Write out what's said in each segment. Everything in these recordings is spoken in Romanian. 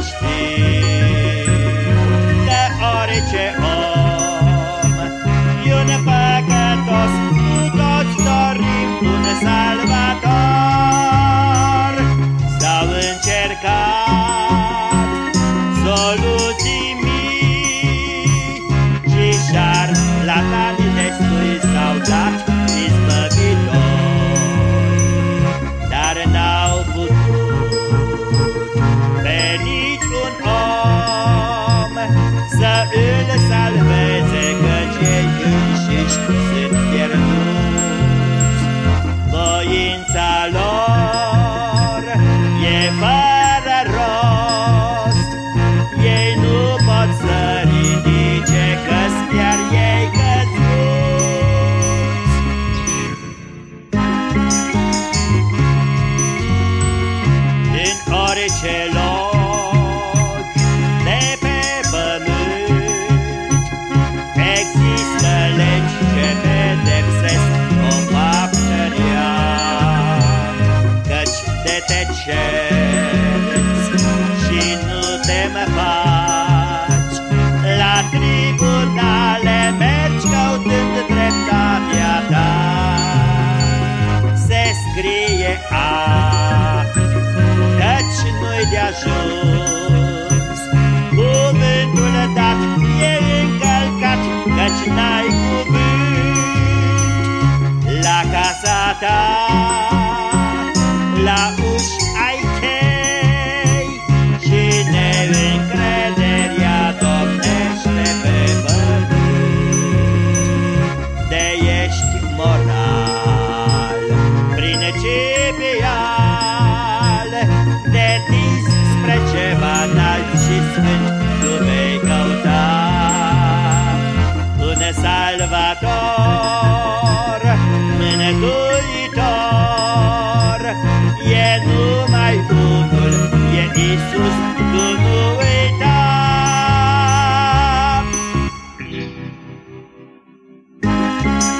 că știi Că orice om. E un păcătos Cu toți dorim un salvator orice loc de pe pământ. Există legi ce pedepsesc o faptă Căci de te cerți și nu te mă faci salvator, mânătuitor, e numai unul, e Iisus, tu nu uita. Originea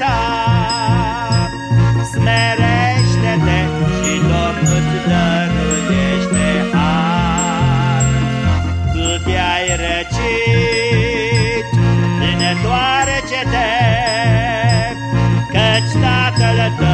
ta Smerește-te și Domnul-ți dăruiește har. Tu te-ai răcit, întoarce-te Căci Tatăl tău